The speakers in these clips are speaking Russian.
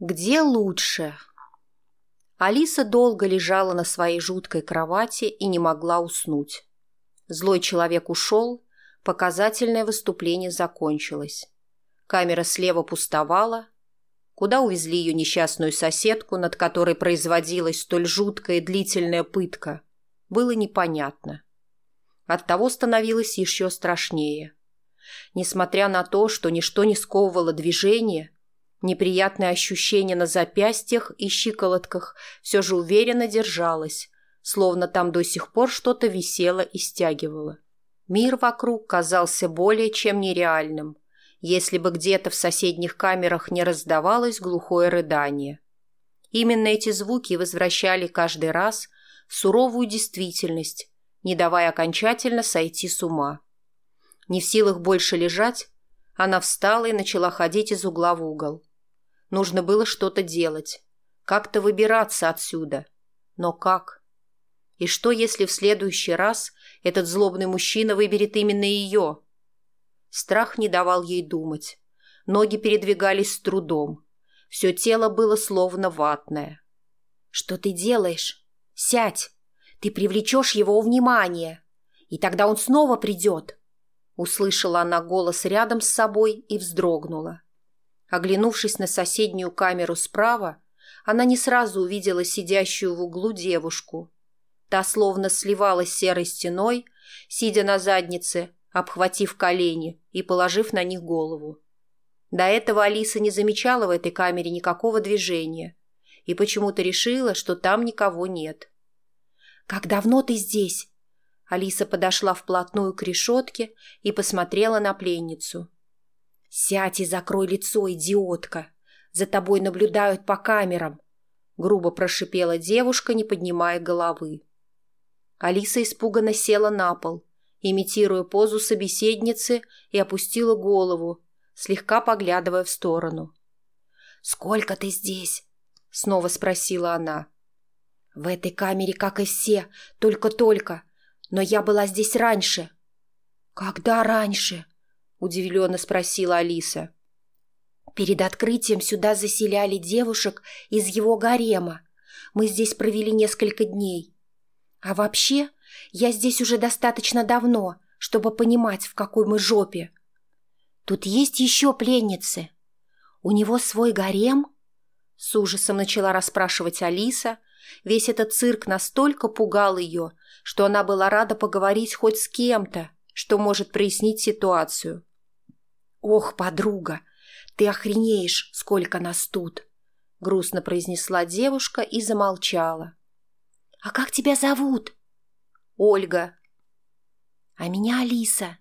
где лучше алиса долго лежала на своей жуткой кровати и не могла уснуть злой человек ушел показательное выступление закончилось камера слева пустовала куда увезли ее несчастную соседку, над которой производилась столь жуткая и длительная пытка, было непонятно. Оттого становилось еще страшнее. Несмотря на то, что ничто не сковывало движение, Неприятное ощущение на запястьях и щиколотках все же уверенно держалось, словно там до сих пор что-то висело и стягивало. Мир вокруг казался более чем нереальным, если бы где-то в соседних камерах не раздавалось глухое рыдание. Именно эти звуки возвращали каждый раз суровую действительность, не давая окончательно сойти с ума. Не в силах больше лежать, она встала и начала ходить из угла в угол – Нужно было что-то делать. Как-то выбираться отсюда. Но как? И что, если в следующий раз этот злобный мужчина выберет именно ее? Страх не давал ей думать. Ноги передвигались с трудом. Все тело было словно ватное. «Что ты делаешь? Сядь! Ты привлечешь его внимание, и тогда он снова придет!» Услышала она голос рядом с собой и вздрогнула. Оглянувшись на соседнюю камеру справа, она не сразу увидела сидящую в углу девушку. Та словно сливалась серой стеной, сидя на заднице, обхватив колени и положив на них голову. До этого Алиса не замечала в этой камере никакого движения и почему-то решила, что там никого нет. «Как давно ты здесь?» Алиса подошла вплотную к решетке и посмотрела на пленницу. «Сядь и закрой лицо, идиотка! За тобой наблюдают по камерам!» Грубо прошипела девушка, не поднимая головы. Алиса испуганно села на пол, имитируя позу собеседницы и опустила голову, слегка поглядывая в сторону. «Сколько ты здесь?» — снова спросила она. «В этой камере, как и все, только-только. Но я была здесь раньше». «Когда раньше?» — удивленно спросила Алиса. «Перед открытием сюда заселяли девушек из его гарема. Мы здесь провели несколько дней. А вообще, я здесь уже достаточно давно, чтобы понимать, в какой мы жопе. Тут есть еще пленницы. У него свой гарем?» С ужасом начала расспрашивать Алиса. Весь этот цирк настолько пугал ее, что она была рада поговорить хоть с кем-то, что может прояснить ситуацию. «Ох, подруга, ты охренеешь, сколько нас тут!» — грустно произнесла девушка и замолчала. «А как тебя зовут?» «Ольга». «А меня Алиса».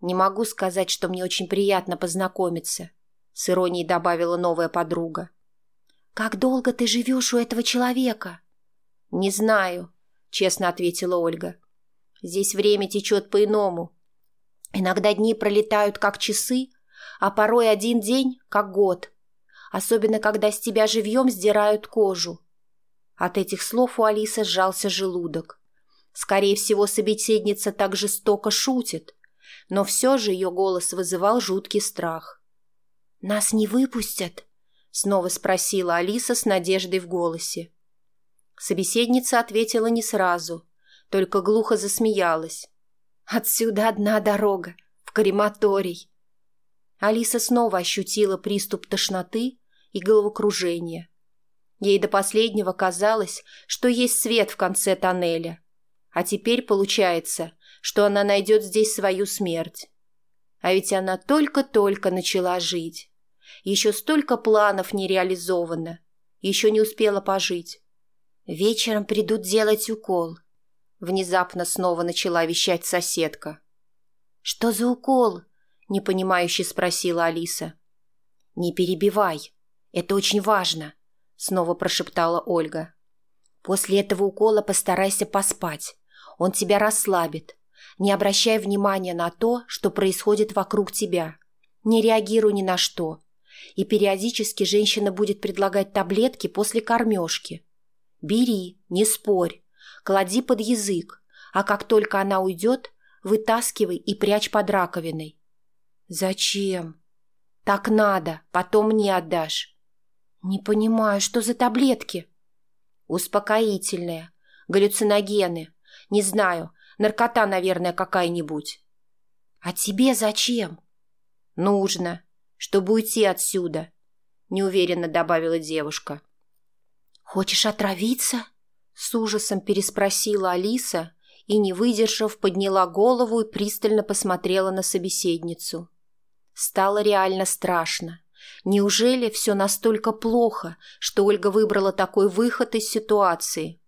«Не могу сказать, что мне очень приятно познакомиться», — с иронией добавила новая подруга. «Как долго ты живешь у этого человека?» «Не знаю», — честно ответила Ольга. «Здесь время течет по-иному. Иногда дни пролетают как часы, а порой один день как год, особенно когда с тебя живьем сдирают кожу. От этих слов у Алисы сжался желудок. Скорее всего, собеседница так жестоко шутит, но все же ее голос вызывал жуткий страх. «Нас не выпустят?» — снова спросила Алиса с надеждой в голосе. Собеседница ответила не сразу, только глухо засмеялась. Отсюда одна дорога, в крематорий. Алиса снова ощутила приступ тошноты и головокружения. Ей до последнего казалось, что есть свет в конце тоннеля. А теперь получается, что она найдет здесь свою смерть. А ведь она только-только начала жить. Еще столько планов не реализовано. Еще не успела пожить. Вечером придут делать укол. Внезапно снова начала вещать соседка. «Что за укол?» – непонимающе спросила Алиса. «Не перебивай. Это очень важно», – снова прошептала Ольга. «После этого укола постарайся поспать. Он тебя расслабит. Не обращай внимания на то, что происходит вокруг тебя. Не реагируй ни на что. И периодически женщина будет предлагать таблетки после кормежки. Бери, не спорь клади под язык, а как только она уйдет, вытаскивай и прячь под раковиной. Зачем? Так надо, потом не отдашь. Не понимаю, что за таблетки? Успокоительные, галлюциногены. Не знаю, наркота, наверное, какая-нибудь. А тебе зачем? Нужно, чтобы уйти отсюда, неуверенно добавила девушка. Хочешь отравиться? — с ужасом переспросила Алиса и, не выдержав, подняла голову и пристально посмотрела на собеседницу. Стало реально страшно. Неужели все настолько плохо, что Ольга выбрала такой выход из ситуации?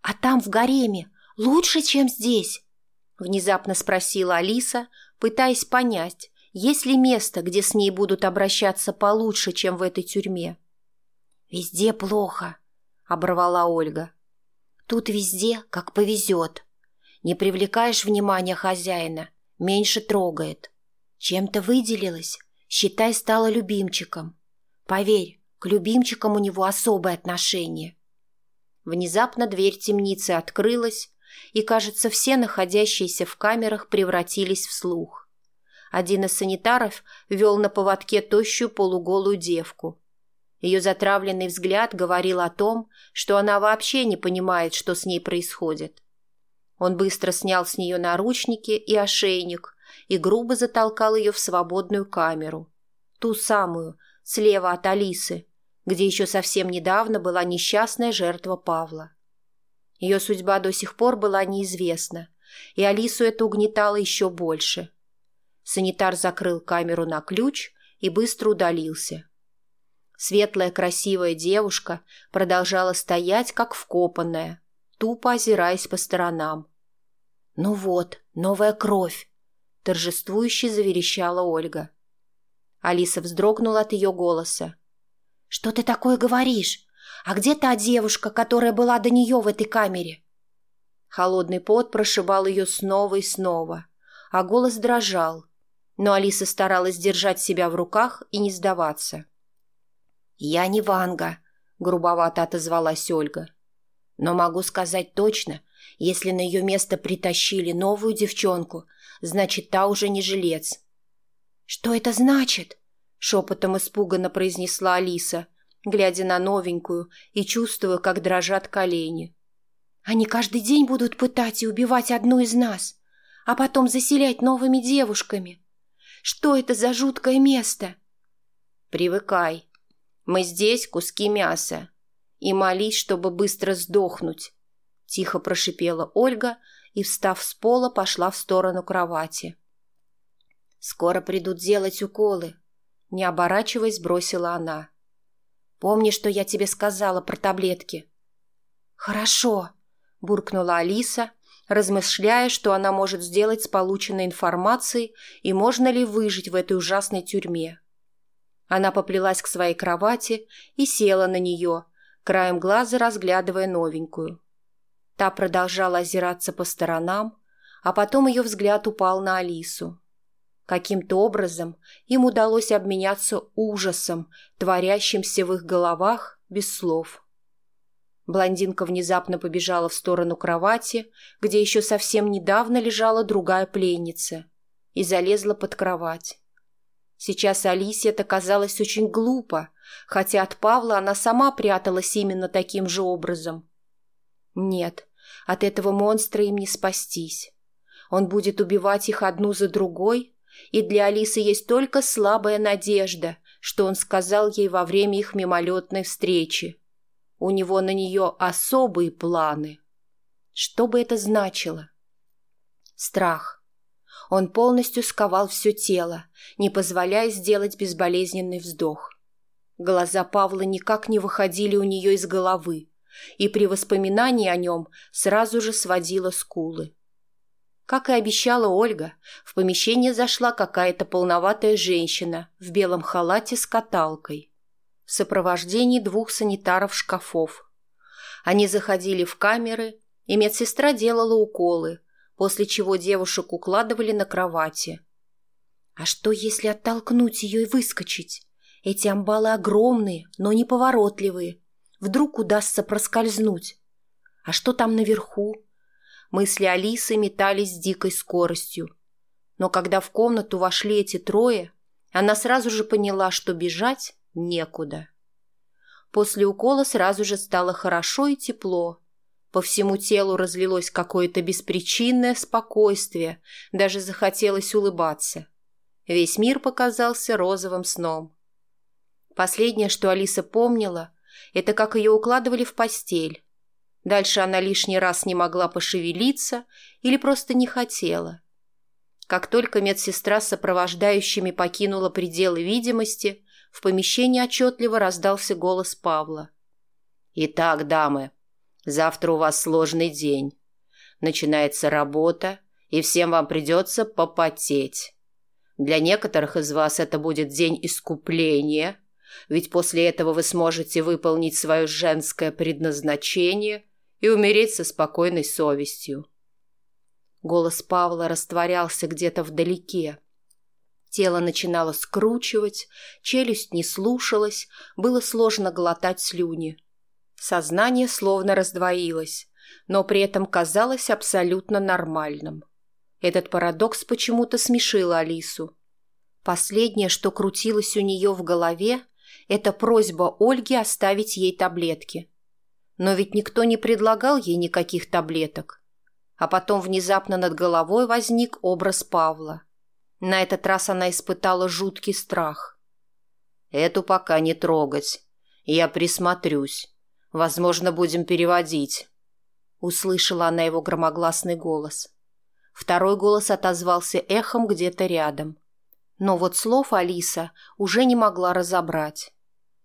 «А там, в гареме, лучше, чем здесь?» – внезапно спросила Алиса, пытаясь понять, есть ли место, где с ней будут обращаться получше, чем в этой тюрьме. «Везде плохо», оборвала Ольга. Тут везде, как повезет. Не привлекаешь внимания хозяина, меньше трогает. Чем-то выделилась, считай, стала любимчиком. Поверь, к любимчикам у него особое отношение. Внезапно дверь темницы открылась, и, кажется, все находящиеся в камерах превратились в слух. Один из санитаров вел на поводке тощую полуголую девку, ее затравленный взгляд говорил о том, что она вообще не понимает, что с ней происходит. Он быстро снял с нее наручники и ошейник и грубо затолкал ее в свободную камеру. Ту самую, слева от Алисы, где еще совсем недавно была несчастная жертва Павла. Ее судьба до сих пор была неизвестна, и Алису это угнетало еще больше. Санитар закрыл камеру на ключ и быстро удалился – Светлая красивая девушка продолжала стоять, как вкопанная, тупо озираясь по сторонам. «Ну вот, новая кровь!» – торжествующе заверещала Ольга. Алиса вздрогнула от ее голоса. «Что ты такое говоришь? А где та девушка, которая была до нее в этой камере?» Холодный пот прошибал ее снова и снова, а голос дрожал. Но Алиса старалась держать себя в руках и не сдаваться. – «Я не Ванга», — грубовато отозвалась Ольга. «Но могу сказать точно, если на ее место притащили новую девчонку, значит, та уже не жилец». «Что это значит?» — шепотом испуганно произнесла Алиса, глядя на новенькую и чувствуя, как дрожат колени. «Они каждый день будут пытать и убивать одну из нас, а потом заселять новыми девушками. Что это за жуткое место?» «Привыкай», мы здесь куски мяса. И молись, чтобы быстро сдохнуть. Тихо прошипела Ольга и, встав с пола, пошла в сторону кровати. «Скоро придут делать уколы», — не оборачиваясь, бросила она. «Помни, что я тебе сказала про таблетки». «Хорошо», — буркнула Алиса, размышляя, что она может сделать с полученной информацией и можно ли выжить в этой ужасной тюрьме. Она поплелась к своей кровати и села на нее, краем глаза разглядывая новенькую. Та продолжала озираться по сторонам, а потом ее взгляд упал на Алису. Каким-то образом им удалось обменяться ужасом, творящимся в их головах без слов. Блондинка внезапно побежала в сторону кровати, где еще совсем недавно лежала другая пленница, и залезла под кровать. Сейчас Алисе это казалось очень глупо, хотя от Павла она сама пряталась именно таким же образом. Нет, от этого монстра им не спастись. Он будет убивать их одну за другой, и для Алисы есть только слабая надежда, что он сказал ей во время их мимолетной встречи. У него на нее особые планы. Что бы это значило? Страх. Он полностью сковал все тело, не позволяя сделать безболезненный вздох. Глаза Павла никак не выходили у нее из головы, и при воспоминании о нем сразу же сводила скулы. Как и обещала Ольга, в помещение зашла какая-то полноватая женщина в белом халате с каталкой в сопровождении двух санитаров шкафов. Они заходили в камеры, и медсестра делала уколы, после чего девушек укладывали на кровати. А что, если оттолкнуть ее и выскочить? Эти амбалы огромные, но неповоротливые. Вдруг удастся проскользнуть. А что там наверху? Мысли Алисы метались с дикой скоростью. Но когда в комнату вошли эти трое, она сразу же поняла, что бежать некуда. После укола сразу же стало хорошо и тепло, по всему телу разлилось какое-то беспричинное спокойствие, даже захотелось улыбаться. Весь мир показался розовым сном. Последнее, что Алиса помнила, это как ее укладывали в постель. Дальше она лишний раз не могла пошевелиться или просто не хотела. Как только медсестра с сопровождающими покинула пределы видимости, в помещении отчетливо раздался голос Павла. «Итак, дамы, Завтра у вас сложный день. Начинается работа, и всем вам придется попотеть. Для некоторых из вас это будет день искупления, ведь после этого вы сможете выполнить свое женское предназначение и умереть со спокойной совестью. Голос Павла растворялся где-то вдалеке. Тело начинало скручивать, челюсть не слушалась, было сложно глотать слюни. Сознание словно раздвоилось, но при этом казалось абсолютно нормальным. Этот парадокс почему-то смешил Алису. Последнее, что крутилось у нее в голове, это просьба Ольги оставить ей таблетки. Но ведь никто не предлагал ей никаких таблеток. А потом внезапно над головой возник образ Павла. На этот раз она испытала жуткий страх. «Эту пока не трогать. Я присмотрюсь». Возможно, будем переводить», — услышала она его громогласный голос. Второй голос отозвался эхом где-то рядом. Но вот слов Алиса уже не могла разобрать.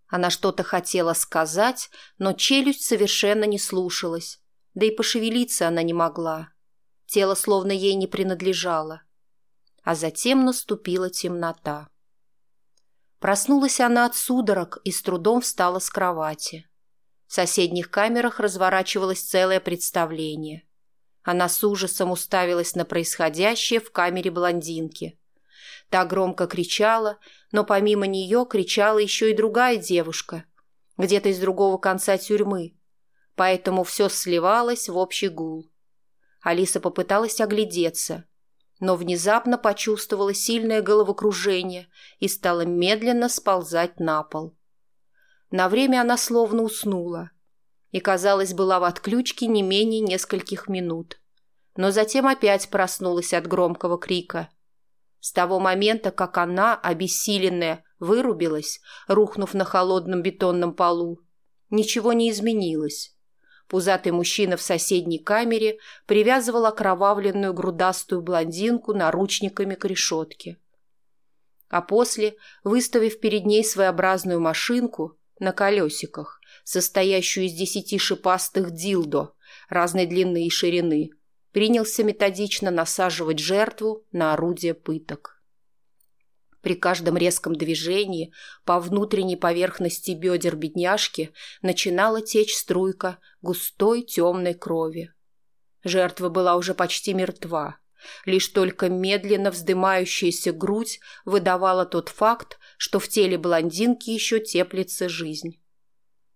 Она что-то хотела сказать, но челюсть совершенно не слушалась, да и пошевелиться она не могла. Тело словно ей не принадлежало. А затем наступила темнота. Проснулась она от судорог и с трудом встала с кровати. В соседних камерах разворачивалось целое представление. Она с ужасом уставилась на происходящее в камере блондинки. Та громко кричала, но помимо нее кричала еще и другая девушка, где-то из другого конца тюрьмы, поэтому все сливалось в общий гул. Алиса попыталась оглядеться, но внезапно почувствовала сильное головокружение и стала медленно сползать на пол. На время она словно уснула и, казалось, была в отключке не менее нескольких минут. Но затем опять проснулась от громкого крика. С того момента, как она, обессиленная, вырубилась, рухнув на холодном бетонном полу, ничего не изменилось. Пузатый мужчина в соседней камере привязывал окровавленную грудастую блондинку наручниками к решетке. А после, выставив перед ней своеобразную машинку, на колесиках, состоящую из десяти шипастых дилдо разной длины и ширины, принялся методично насаживать жертву на орудие пыток. При каждом резком движении по внутренней поверхности бедер бедняжки начинала течь струйка густой темной крови. Жертва была уже почти мертва, Лишь только медленно вздымающаяся грудь выдавала тот факт, что в теле блондинки еще теплится жизнь.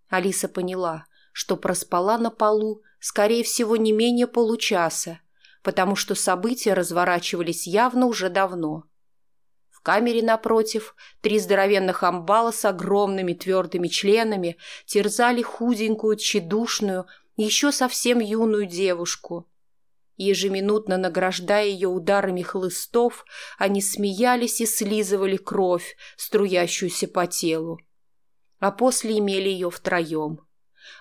Алиса поняла, что проспала на полу, скорее всего, не менее получаса, потому что события разворачивались явно уже давно. В камере напротив три здоровенных амбала с огромными твердыми членами терзали худенькую, тщедушную, еще совсем юную девушку – ежеминутно награждая ее ударами хлыстов, они смеялись и слизывали кровь, струящуюся по телу. А после имели ее втроем.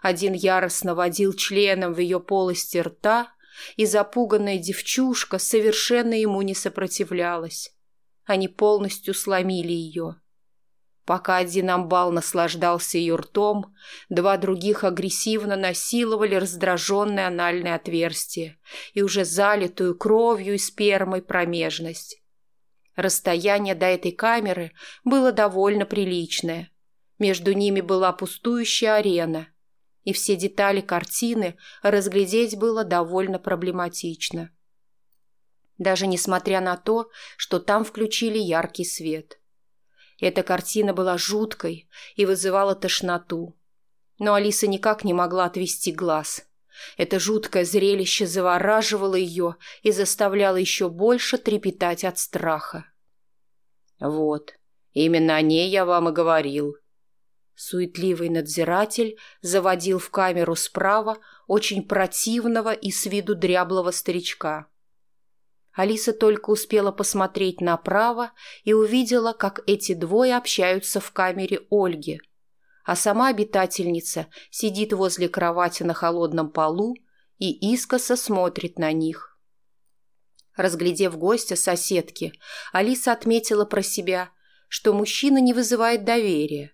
Один яростно водил членом в ее полости рта, и запуганная девчушка совершенно ему не сопротивлялась. Они полностью сломили ее. Пока один амбал наслаждался ее ртом, два других агрессивно насиловали раздраженное анальное отверстие и уже залитую кровью и спермой промежность. Расстояние до этой камеры было довольно приличное. Между ними была пустующая арена, и все детали картины разглядеть было довольно проблематично. Даже несмотря на то, что там включили яркий свет – эта картина была жуткой и вызывала тошноту. Но Алиса никак не могла отвести глаз. Это жуткое зрелище завораживало ее и заставляло еще больше трепетать от страха. «Вот, именно о ней я вам и говорил». Суетливый надзиратель заводил в камеру справа очень противного и с виду дряблого старичка – Алиса только успела посмотреть направо и увидела, как эти двое общаются в камере Ольги. А сама обитательница сидит возле кровати на холодном полу и искоса смотрит на них. Разглядев гостя соседки, Алиса отметила про себя, что мужчина не вызывает доверия.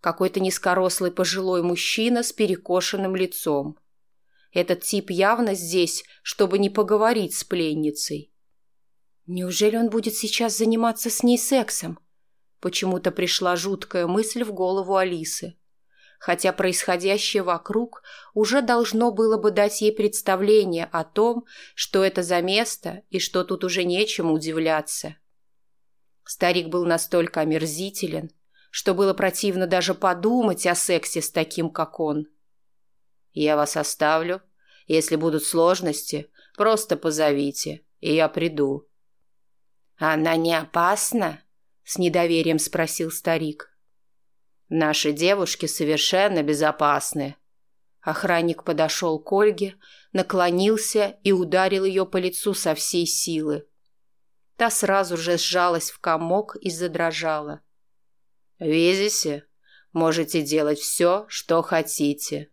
Какой-то низкорослый пожилой мужчина с перекошенным лицом – этот тип явно здесь, чтобы не поговорить с пленницей. Неужели он будет сейчас заниматься с ней сексом? Почему-то пришла жуткая мысль в голову Алисы. Хотя происходящее вокруг уже должно было бы дать ей представление о том, что это за место и что тут уже нечем удивляться. Старик был настолько омерзителен, что было противно даже подумать о сексе с таким, как он. — я вас оставлю. Если будут сложности, просто позовите, и я приду». «Она не опасна?» – с недоверием спросил старик. «Наши девушки совершенно безопасны». Охранник подошел к Ольге, наклонился и ударил ее по лицу со всей силы. Та сразу же сжалась в комок и задрожала. «Видите? Можете делать все, что хотите».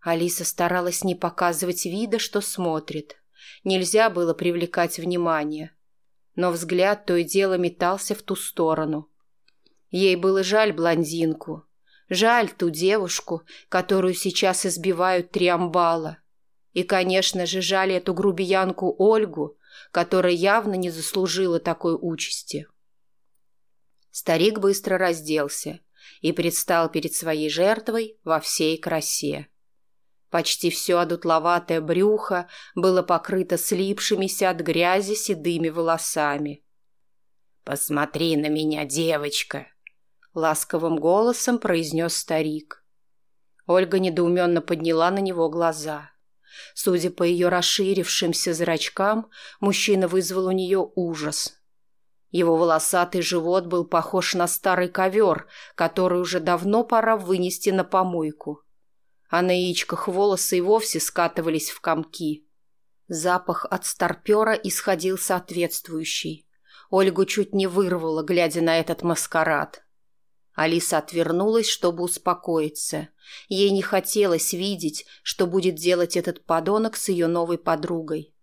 Алиса старалась не показывать вида, что смотрит. Нельзя было привлекать внимание. Но взгляд то и дело метался в ту сторону. Ей было жаль блондинку. Жаль ту девушку, которую сейчас избивают три амбала. И, конечно же, жаль эту грубиянку Ольгу, которая явно не заслужила такой участи. Старик быстро разделся и предстал перед своей жертвой во всей красе. Почти все одутловатое брюхо было покрыто слипшимися от грязи седыми волосами. «Посмотри на меня, девочка!» — ласковым голосом произнес старик. Ольга недоуменно подняла на него глаза. Судя по ее расширившимся зрачкам, мужчина вызвал у нее ужас. Его волосатый живот был похож на старый ковер, который уже давно пора вынести на помойку. — а на яичках волосы и вовсе скатывались в комки. Запах от старпера исходил соответствующий. Ольгу чуть не вырвало, глядя на этот маскарад. Алиса отвернулась, чтобы успокоиться. Ей не хотелось видеть, что будет делать этот подонок с ее новой подругой.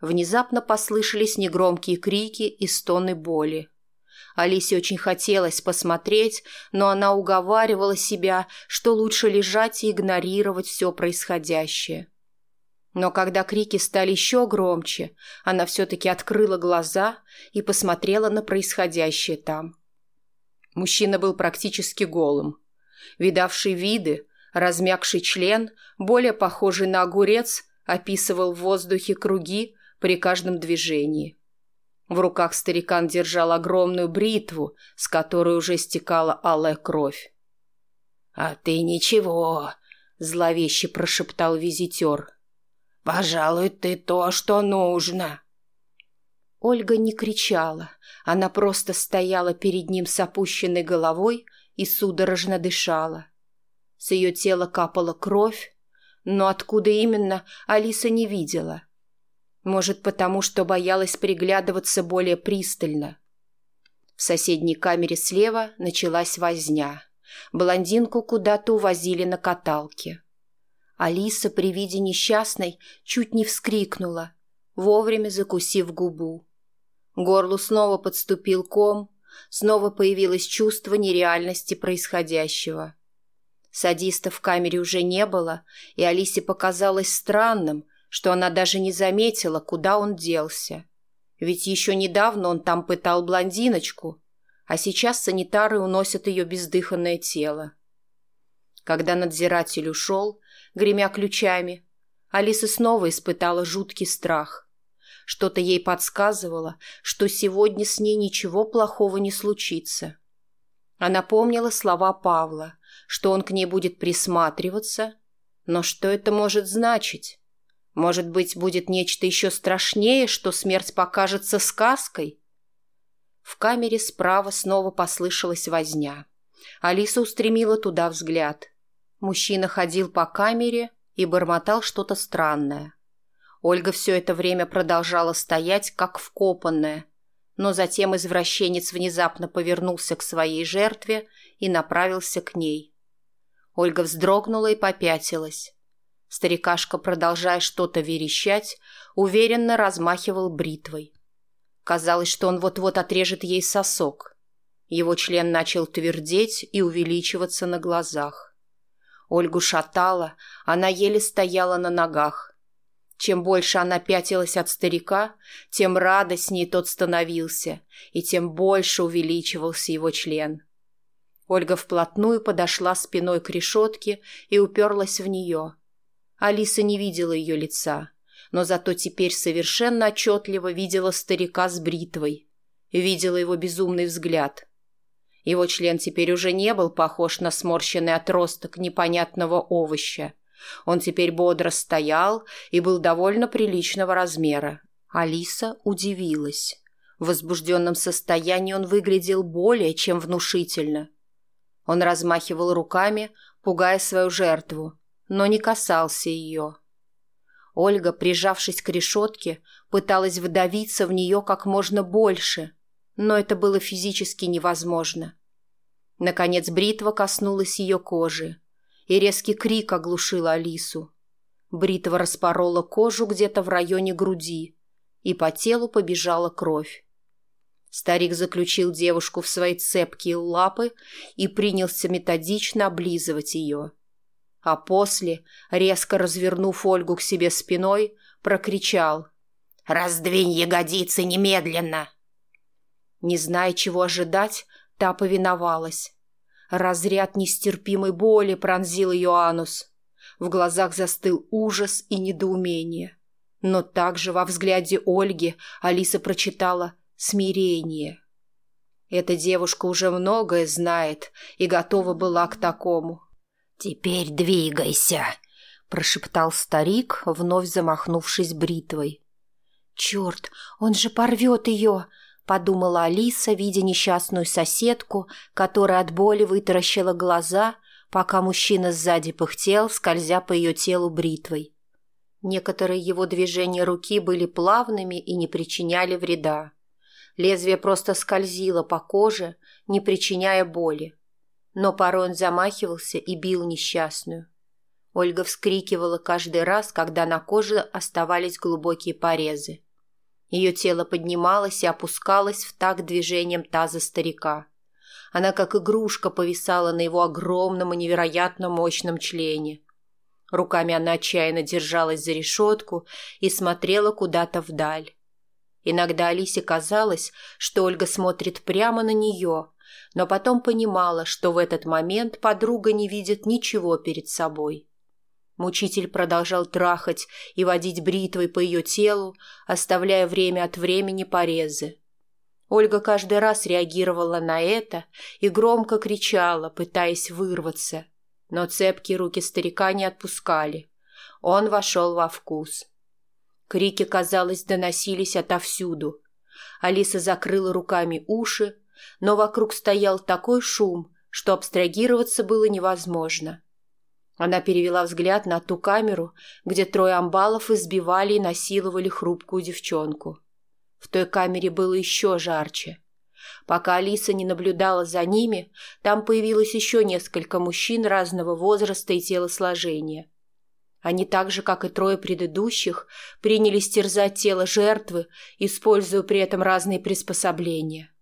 Внезапно послышались негромкие крики и стоны боли. Алисе очень хотелось посмотреть, но она уговаривала себя, что лучше лежать и игнорировать все происходящее. Но когда крики стали еще громче, она все-таки открыла глаза и посмотрела на происходящее там. Мужчина был практически голым. Видавший виды, размягший член, более похожий на огурец, описывал в воздухе круги при каждом движении. В руках старикан держал огромную бритву, с которой уже стекала алая кровь. «А ты ничего», — зловеще прошептал визитер. «Пожалуй, ты то, что нужно». Ольга не кричала, она просто стояла перед ним с опущенной головой и судорожно дышала. С ее тела капала кровь, но откуда именно, Алиса не видела — может, потому что боялась приглядываться более пристально. В соседней камере слева началась возня. Блондинку куда-то увозили на каталке. Алиса при виде несчастной чуть не вскрикнула, вовремя закусив губу. Горлу снова подступил ком, снова появилось чувство нереальности происходящего. Садиста в камере уже не было, и Алисе показалось странным, что она даже не заметила, куда он делся. Ведь еще недавно он там пытал блондиночку, а сейчас санитары уносят ее бездыханное тело. Когда надзиратель ушел, гремя ключами, Алиса снова испытала жуткий страх. Что-то ей подсказывало, что сегодня с ней ничего плохого не случится. Она помнила слова Павла, что он к ней будет присматриваться, но что это может значить? Может быть, будет нечто еще страшнее, что смерть покажется сказкой? В камере справа снова послышалась возня. Алиса устремила туда взгляд. Мужчина ходил по камере и бормотал что-то странное. Ольга все это время продолжала стоять, как вкопанная, но затем извращенец внезапно повернулся к своей жертве и направился к ней. Ольга вздрогнула и попятилась. Старикашка, продолжая что-то верещать, уверенно размахивал бритвой. Казалось, что он вот-вот отрежет ей сосок. Его член начал твердеть и увеличиваться на глазах. Ольгу шатала, она еле стояла на ногах. Чем больше она пятилась от старика, тем радостнее тот становился, и тем больше увеличивался его член. Ольга вплотную подошла спиной к решетке и уперлась в нее – Алиса не видела ее лица, но зато теперь совершенно отчетливо видела старика с бритвой, видела его безумный взгляд. Его член теперь уже не был похож на сморщенный отросток непонятного овоща. Он теперь бодро стоял и был довольно приличного размера. Алиса удивилась. В возбужденном состоянии он выглядел более чем внушительно. Он размахивал руками, пугая свою жертву – но не касался ее. Ольга, прижавшись к решетке, пыталась вдавиться в нее как можно больше, но это было физически невозможно. Наконец бритва коснулась ее кожи, и резкий крик оглушил Алису. Бритва распорола кожу где-то в районе груди, и по телу побежала кровь. Старик заключил девушку в свои цепкие лапы и принялся методично облизывать ее а после, резко развернув Ольгу к себе спиной, прокричал «Раздвинь ягодицы немедленно!» Не зная, чего ожидать, та повиновалась. Разряд нестерпимой боли пронзил ее анус. В глазах застыл ужас и недоумение. Но также во взгляде Ольги Алиса прочитала «смирение». Эта девушка уже многое знает и готова была к такому – «Теперь двигайся!» – прошептал старик, вновь замахнувшись бритвой. «Черт, он же порвет ее!» – подумала Алиса, видя несчастную соседку, которая от боли вытаращила глаза, пока мужчина сзади пыхтел, скользя по ее телу бритвой. Некоторые его движения руки были плавными и не причиняли вреда. Лезвие просто скользило по коже, не причиняя боли но порой он замахивался и бил несчастную. Ольга вскрикивала каждый раз, когда на коже оставались глубокие порезы. Ее тело поднималось и опускалось в такт движением таза старика. Она как игрушка повисала на его огромном и невероятно мощном члене. Руками она отчаянно держалась за решетку и смотрела куда-то вдаль. Иногда Алисе казалось, что Ольга смотрит прямо на нее, но потом понимала, что в этот момент подруга не видит ничего перед собой. Мучитель продолжал трахать и водить бритвой по ее телу, оставляя время от времени порезы. Ольга каждый раз реагировала на это и громко кричала, пытаясь вырваться, но цепкие руки старика не отпускали. Он вошел во вкус. Крики, казалось, доносились отовсюду. Алиса закрыла руками уши, но вокруг стоял такой шум, что абстрагироваться было невозможно. Она перевела взгляд на ту камеру, где трое амбалов избивали и насиловали хрупкую девчонку. В той камере было еще жарче. Пока Алиса не наблюдала за ними, там появилось еще несколько мужчин разного возраста и телосложения. Они так же, как и трое предыдущих, принялись терзать тело жертвы, используя при этом разные приспособления.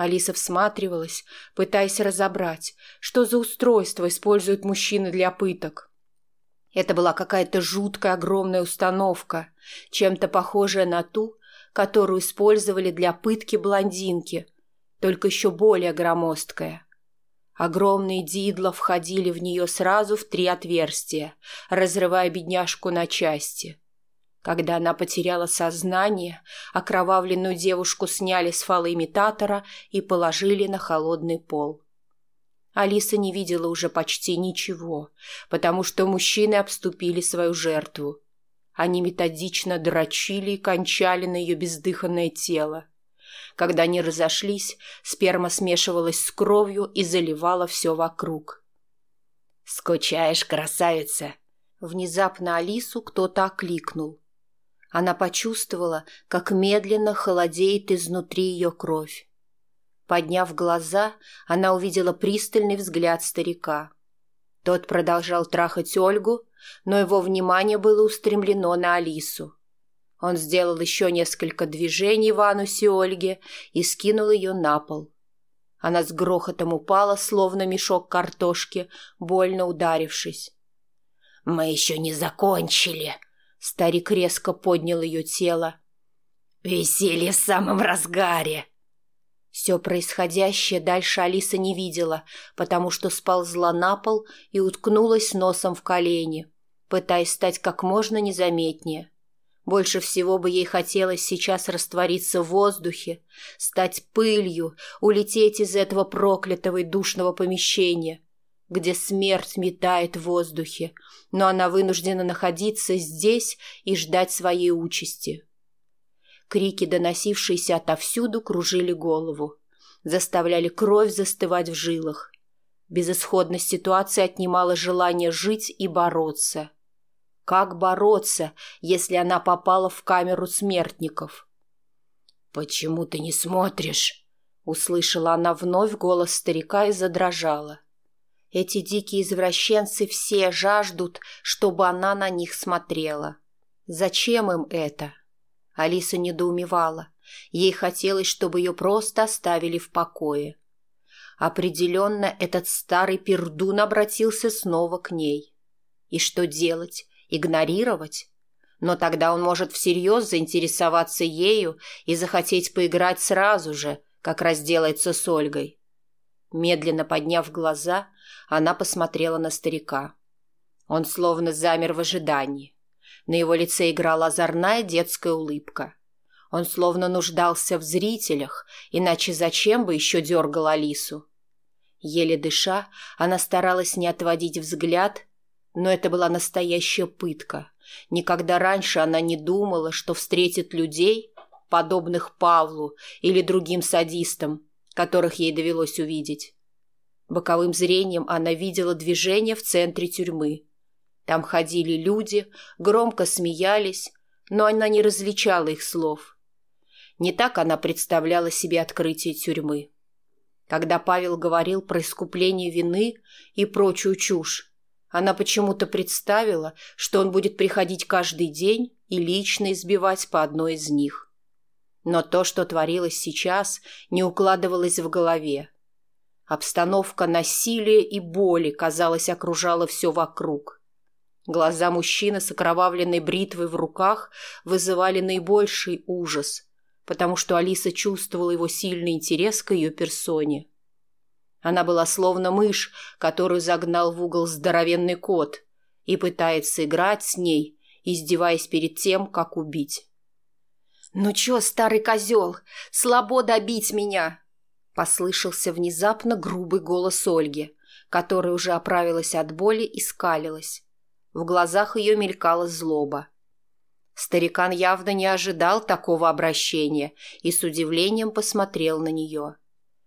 Алиса всматривалась, пытаясь разобрать, что за устройство используют мужчины для пыток. Это была какая-то жуткая огромная установка, чем-то похожая на ту, которую использовали для пытки блондинки, только еще более громоздкая. Огромные дидла входили в нее сразу в три отверстия, разрывая бедняжку на части. Когда она потеряла сознание, окровавленную девушку сняли с фала имитатора и положили на холодный пол. Алиса не видела уже почти ничего, потому что мужчины обступили свою жертву. Они методично дрочили и кончали на ее бездыханное тело. Когда они разошлись, сперма смешивалась с кровью и заливала все вокруг. «Скучаешь, красавица!» Внезапно Алису кто-то окликнул. Она почувствовала, как медленно холодеет изнутри ее кровь. Подняв глаза, она увидела пристальный взгляд старика. Тот продолжал трахать Ольгу, но его внимание было устремлено на Алису. Он сделал еще несколько движений в анусе Ольге и скинул ее на пол. Она с грохотом упала, словно мешок картошки, больно ударившись. «Мы еще не закончили!» Старик резко поднял ее тело. «Веселье в самом разгаре!» Все происходящее дальше Алиса не видела, потому что сползла на пол и уткнулась носом в колени, пытаясь стать как можно незаметнее. Больше всего бы ей хотелось сейчас раствориться в воздухе, стать пылью, улететь из этого проклятого и душного помещения где смерть метает в воздухе, но она вынуждена находиться здесь и ждать своей участи. Крики, доносившиеся отовсюду, кружили голову, заставляли кровь застывать в жилах. Безысходность ситуации отнимала желание жить и бороться. Как бороться, если она попала в камеру смертников? «Почему ты не смотришь?» — услышала она вновь голос старика и задрожала. — эти дикие извращенцы все жаждут, чтобы она на них смотрела. Зачем им это? Алиса недоумевала. Ей хотелось, чтобы ее просто оставили в покое. Определенно этот старый пердун обратился снова к ней. И что делать? Игнорировать? Но тогда он может всерьез заинтересоваться ею и захотеть поиграть сразу же, как разделается с Ольгой. Медленно подняв глаза, она посмотрела на старика. Он словно замер в ожидании. На его лице играла озорная детская улыбка. Он словно нуждался в зрителях, иначе зачем бы еще дергал Алису? Еле дыша, она старалась не отводить взгляд, но это была настоящая пытка. Никогда раньше она не думала, что встретит людей, подобных Павлу или другим садистам, которых ей довелось увидеть. Боковым зрением она видела движение в центре тюрьмы. Там ходили люди, громко смеялись, но она не различала их слов. Не так она представляла себе открытие тюрьмы. Когда Павел говорил про искупление вины и прочую чушь, она почему-то представила, что он будет приходить каждый день и лично избивать по одной из них. Но то, что творилось сейчас, не укладывалось в голове. Обстановка насилия и боли, казалось, окружала все вокруг. Глаза мужчины с окровавленной бритвой в руках вызывали наибольший ужас, потому что Алиса чувствовала его сильный интерес к ее персоне. Она была словно мышь, которую загнал в угол здоровенный кот и пытается играть с ней, издеваясь перед тем, как убить. «Ну чё, старый козёл, слабо добить меня!» Послышался внезапно грубый голос Ольги, которая уже оправилась от боли и скалилась. В глазах её мелькала злоба. Старикан явно не ожидал такого обращения и с удивлением посмотрел на неё.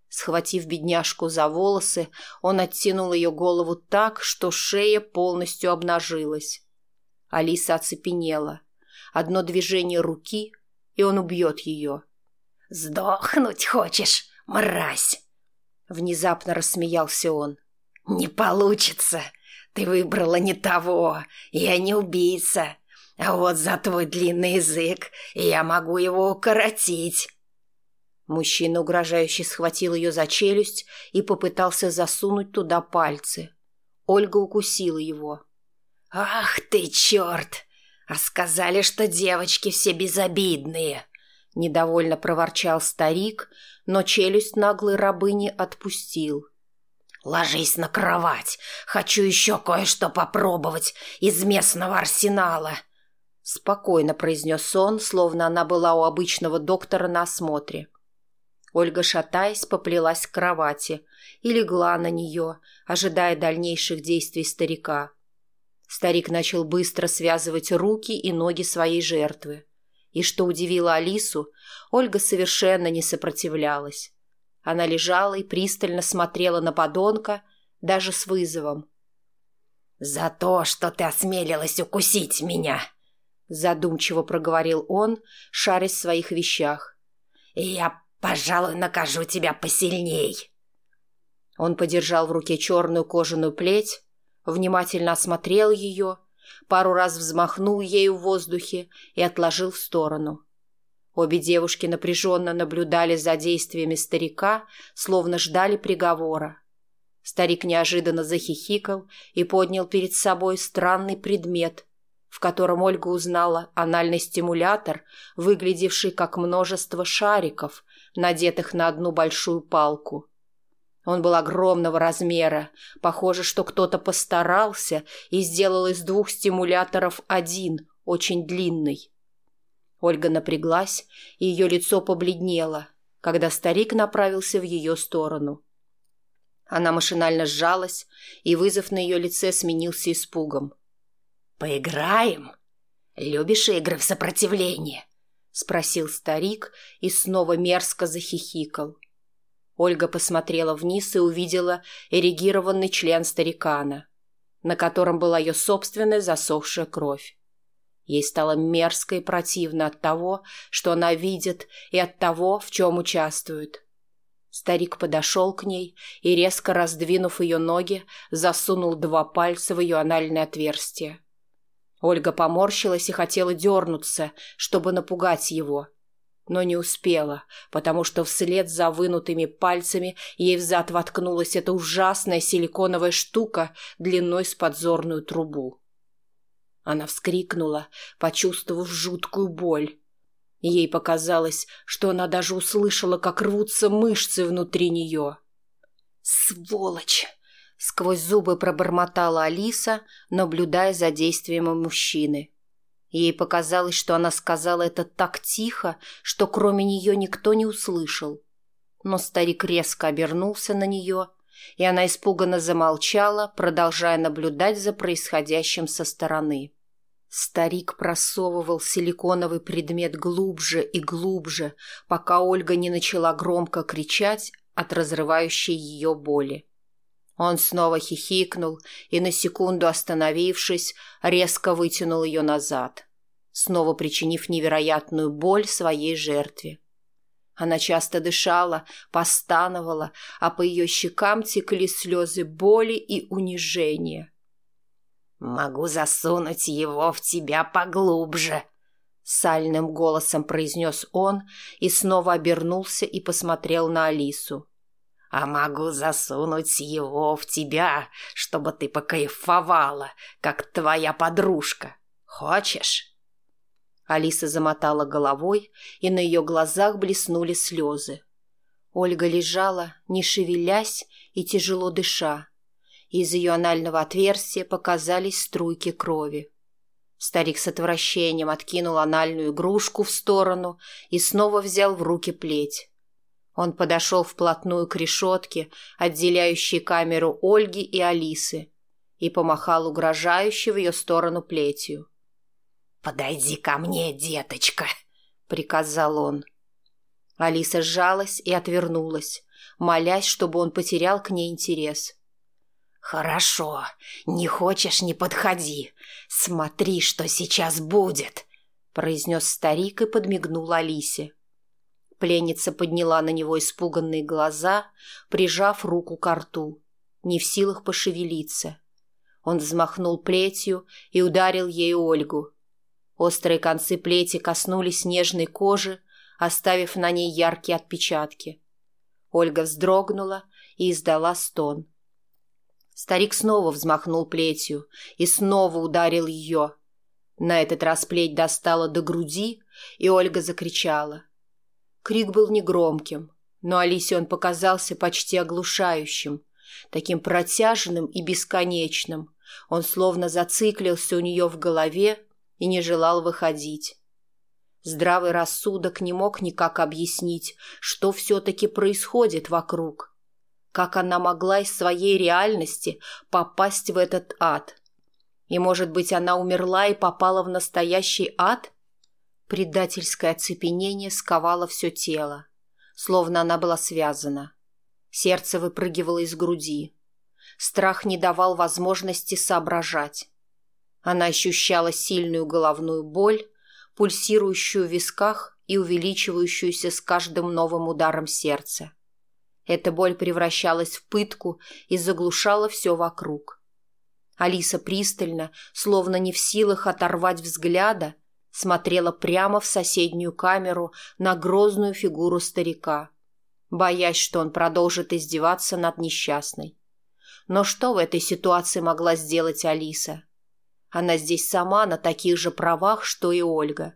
Схватив бедняжку за волосы, он оттянул её голову так, что шея полностью обнажилась. Алиса оцепенела. Одно движение руки, и он убьет ее. «Сдохнуть хочешь, мразь!» Внезапно рассмеялся он. «Не получится! Ты выбрала не того! Я не убийца! А вот за твой длинный язык я могу его укоротить!» Мужчина угрожающе схватил ее за челюсть и попытался засунуть туда пальцы. Ольга укусила его. «Ах ты, черт! а сказали, что девочки все безобидные!» Недовольно проворчал старик, но челюсть наглой рабыни отпустил. «Ложись на кровать! Хочу еще кое-что попробовать из местного арсенала!» Спокойно произнес он, словно она была у обычного доктора на осмотре. Ольга, шатаясь, поплелась к кровати и легла на нее, ожидая дальнейших действий старика. Старик начал быстро связывать руки и ноги своей жертвы. И что удивило Алису, Ольга совершенно не сопротивлялась. Она лежала и пристально смотрела на подонка, даже с вызовом. «За то, что ты осмелилась укусить меня!» Задумчиво проговорил он, шарясь в своих вещах. «Я, пожалуй, накажу тебя посильней!» Он подержал в руке черную кожаную плеть, внимательно осмотрел ее, пару раз взмахнул ею в воздухе и отложил в сторону. Обе девушки напряженно наблюдали за действиями старика, словно ждали приговора. Старик неожиданно захихикал и поднял перед собой странный предмет, в котором Ольга узнала анальный стимулятор, выглядевший как множество шариков, надетых на одну большую палку. Он был огромного размера. Похоже, что кто-то постарался и сделал из двух стимуляторов один, очень длинный. Ольга напряглась, и ее лицо побледнело, когда старик направился в ее сторону. Она машинально сжалась, и вызов на ее лице сменился испугом. «Поиграем? Любишь игры в сопротивление?» — спросил старик и снова мерзко захихикал. Ольга посмотрела вниз и увидела эрегированный член старикана, на котором была ее собственная засохшая кровь. Ей стало мерзко и противно от того, что она видит, и от того, в чем участвует. Старик подошел к ней и, резко раздвинув ее ноги, засунул два пальца в ее анальное отверстие. Ольга поморщилась и хотела дернуться, чтобы напугать его, но не успела, потому что вслед за вынутыми пальцами ей взад воткнулась эта ужасная силиконовая штука длиной с подзорную трубу. Она вскрикнула, почувствовав жуткую боль. Ей показалось, что она даже услышала, как рвутся мышцы внутри нее. «Сволочь!» — сквозь зубы пробормотала Алиса, наблюдая за действием мужчины — Ей показалось, что она сказала это так тихо, что кроме нее никто не услышал. Но старик резко обернулся на нее, и она испуганно замолчала, продолжая наблюдать за происходящим со стороны. Старик просовывал силиконовый предмет глубже и глубже, пока Ольга не начала громко кричать от разрывающей ее боли. Он снова хихикнул и, на секунду остановившись, резко вытянул ее назад, снова причинив невероятную боль своей жертве. Она часто дышала, постановала, а по ее щекам текли слезы боли и унижения. «Могу засунуть его в тебя поглубже», — сальным голосом произнес он и снова обернулся и посмотрел на Алису а могу засунуть его в тебя, чтобы ты покайфовала, как твоя подружка. Хочешь?» Алиса замотала головой, и на ее глазах блеснули слезы. Ольга лежала, не шевелясь и тяжело дыша. Из ее анального отверстия показались струйки крови. Старик с отвращением откинул анальную игрушку в сторону и снова взял в руки плеть. Он подошел вплотную к решетке, отделяющей камеру Ольги и Алисы, и помахал угрожающе в ее сторону плетью. «Подойди ко мне, деточка!» — приказал он. Алиса сжалась и отвернулась, молясь, чтобы он потерял к ней интерес. «Хорошо. Не хочешь — не подходи. Смотри, что сейчас будет!» — произнес старик и подмигнул Алисе. Пленница подняла на него испуганные глаза, прижав руку к рту, не в силах пошевелиться. Он взмахнул плетью и ударил ей Ольгу. Острые концы плети коснулись нежной кожи, оставив на ней яркие отпечатки. Ольга вздрогнула и издала стон. Старик снова взмахнул плетью и снова ударил ее. На этот раз плеть достала до груди, и Ольга закричала — Крик был негромким, но Алисе он показался почти оглушающим, таким протяжным и бесконечным. Он словно зациклился у нее в голове и не желал выходить. Здравый рассудок не мог никак объяснить, что все-таки происходит вокруг. Как она могла из своей реальности попасть в этот ад? И, может быть, она умерла и попала в настоящий ад? Предательское оцепенение сковало все тело, словно она была связана. Сердце выпрыгивало из груди. Страх не давал возможности соображать. Она ощущала сильную головную боль, пульсирующую в висках и увеличивающуюся с каждым новым ударом сердца. Эта боль превращалась в пытку и заглушала все вокруг. Алиса пристально, словно не в силах оторвать взгляда, смотрела прямо в соседнюю камеру на грозную фигуру старика, боясь, что он продолжит издеваться над несчастной. Но что в этой ситуации могла сделать Алиса? Она здесь сама на таких же правах, что и Ольга.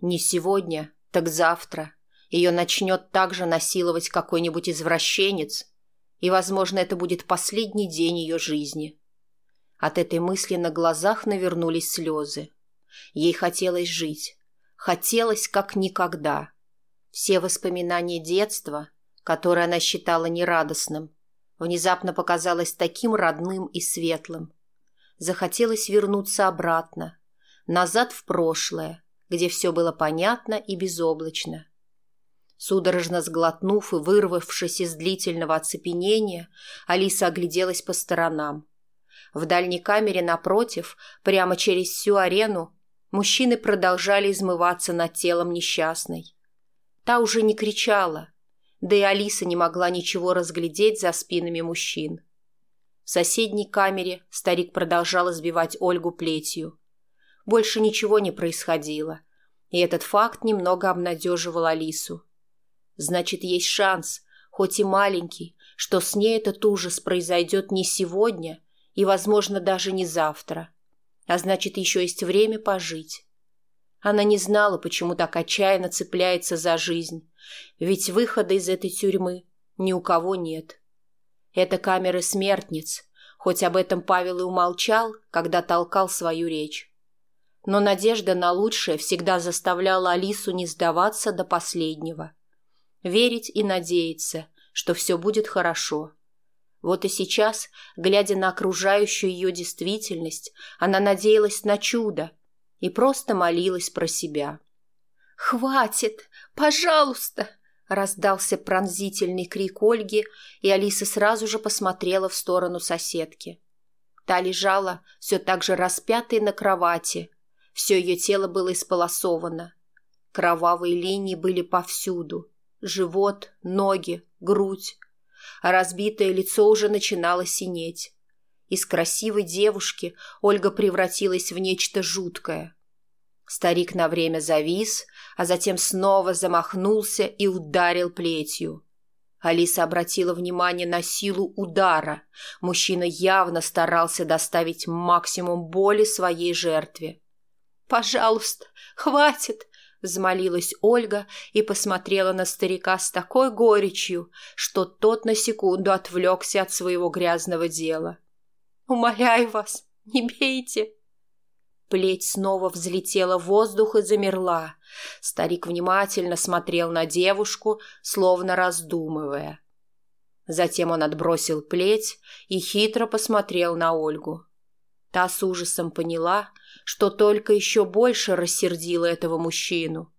Не сегодня, так завтра. Ее начнет также насиловать какой-нибудь извращенец, и, возможно, это будет последний день ее жизни. От этой мысли на глазах навернулись слезы. Ей хотелось жить. Хотелось как никогда. Все воспоминания детства, которое она считала нерадостным, внезапно показалось таким родным и светлым. Захотелось вернуться обратно, назад в прошлое, где все было понятно и безоблачно. Судорожно сглотнув и вырвавшись из длительного оцепенения, Алиса огляделась по сторонам. В дальней камере напротив, прямо через всю арену, Мужчины продолжали измываться над телом несчастной. Та уже не кричала, да и Алиса не могла ничего разглядеть за спинами мужчин. В соседней камере старик продолжал избивать Ольгу плетью. Больше ничего не происходило, и этот факт немного обнадеживал Алису. Значит, есть шанс, хоть и маленький, что с ней этот ужас произойдет не сегодня и, возможно, даже не завтра. — а значит, еще есть время пожить. Она не знала, почему так отчаянно цепляется за жизнь, ведь выхода из этой тюрьмы ни у кого нет. Это камеры смертниц, хоть об этом Павел и умолчал, когда толкал свою речь. Но надежда на лучшее всегда заставляла Алису не сдаваться до последнего. Верить и надеяться, что все будет хорошо. — вот и сейчас, глядя на окружающую ее действительность, она надеялась на чудо и просто молилась про себя. «Хватит! Пожалуйста!» — раздался пронзительный крик Ольги, и Алиса сразу же посмотрела в сторону соседки. Та лежала все так же распятой на кровати. Все ее тело было исполосовано. Кровавые линии были повсюду. Живот, ноги, грудь, а разбитое лицо уже начинало синеть. Из красивой девушки Ольга превратилась в нечто жуткое. Старик на время завис, а затем снова замахнулся и ударил плетью. Алиса обратила внимание на силу удара. Мужчина явно старался доставить максимум боли своей жертве. «Пожалуйста, хватит!» Взмолилась Ольга и посмотрела на старика с такой горечью, что тот на секунду отвлекся от своего грязного дела. «Умоляю вас, не бейте!» Плеть снова взлетела в воздух и замерла. Старик внимательно смотрел на девушку, словно раздумывая. Затем он отбросил плеть и хитро посмотрел на Ольгу. Та с ужасом поняла, что только еще больше рассердило этого мужчину.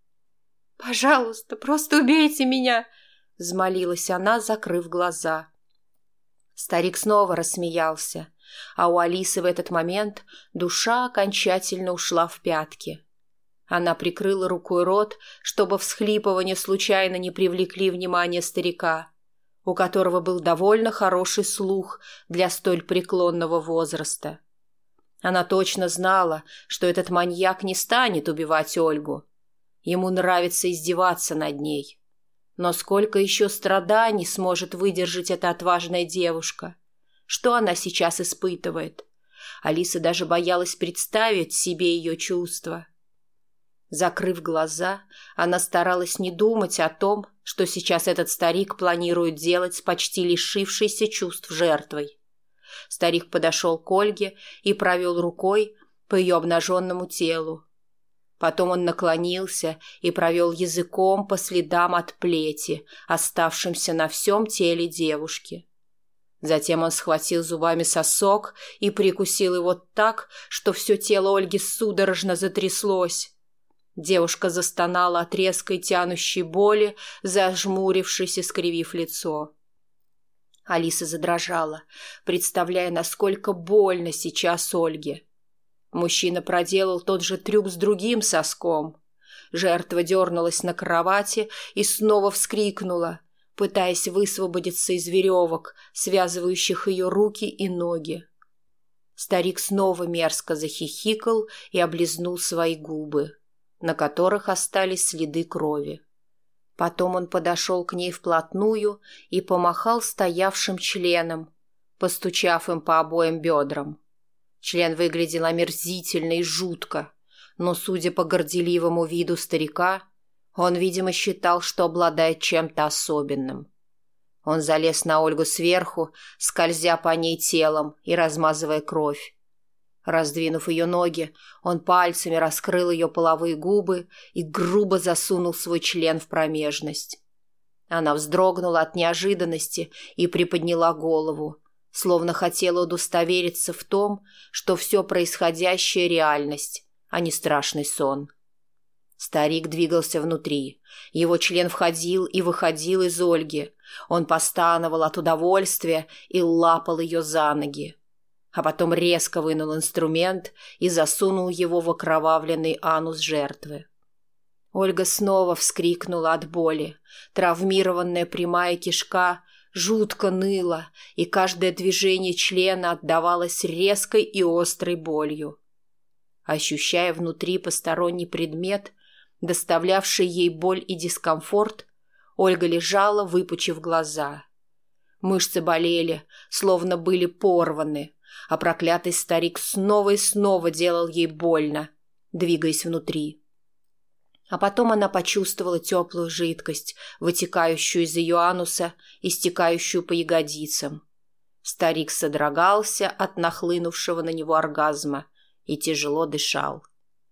«Пожалуйста, просто убейте меня!» — взмолилась она, закрыв глаза. Старик снова рассмеялся, а у Алисы в этот момент душа окончательно ушла в пятки. Она прикрыла рукой рот, чтобы всхлипывания случайно не привлекли внимание старика, у которого был довольно хороший слух для столь преклонного возраста. — она точно знала, что этот маньяк не станет убивать Ольгу. Ему нравится издеваться над ней. Но сколько еще страданий сможет выдержать эта отважная девушка? Что она сейчас испытывает? Алиса даже боялась представить себе ее чувства. Закрыв глаза, она старалась не думать о том, что сейчас этот старик планирует делать с почти лишившейся чувств жертвой. Старик подошел к Ольге и провел рукой по ее обнаженному телу. Потом он наклонился и провел языком по следам от плети, оставшимся на всем теле девушки. Затем он схватил зубами сосок и прикусил его так, что все тело Ольги судорожно затряслось. Девушка застонала от резкой тянущей боли, зажмурившись и скривив лицо. Алиса задрожала, представляя, насколько больно сейчас Ольге. Мужчина проделал тот же трюк с другим соском. Жертва дернулась на кровати и снова вскрикнула, пытаясь высвободиться из веревок, связывающих ее руки и ноги. Старик снова мерзко захихикал и облизнул свои губы, на которых остались следы крови. Потом он подошел к ней вплотную и помахал стоявшим членом, постучав им по обоим бедрам. Член выглядел омерзительно и жутко, но, судя по горделивому виду старика, он, видимо, считал, что обладает чем-то особенным. Он залез на Ольгу сверху, скользя по ней телом и размазывая кровь, Раздвинув ее ноги, он пальцами раскрыл ее половые губы и грубо засунул свой член в промежность. Она вздрогнула от неожиданности и приподняла голову, словно хотела удостовериться в том, что все происходящее — реальность, а не страшный сон. Старик двигался внутри. Его член входил и выходил из Ольги. Он постановал от удовольствия и лапал ее за ноги а потом резко вынул инструмент и засунул его в окровавленный анус жертвы. Ольга снова вскрикнула от боли. Травмированная прямая кишка жутко ныла, и каждое движение члена отдавалось резкой и острой болью. Ощущая внутри посторонний предмет, доставлявший ей боль и дискомфорт, Ольга лежала, выпучив глаза. Мышцы болели, словно были порваны – а проклятый старик снова и снова делал ей больно, двигаясь внутри. А потом она почувствовала теплую жидкость, вытекающую из ее ануса и стекающую по ягодицам. Старик содрогался от нахлынувшего на него оргазма и тяжело дышал.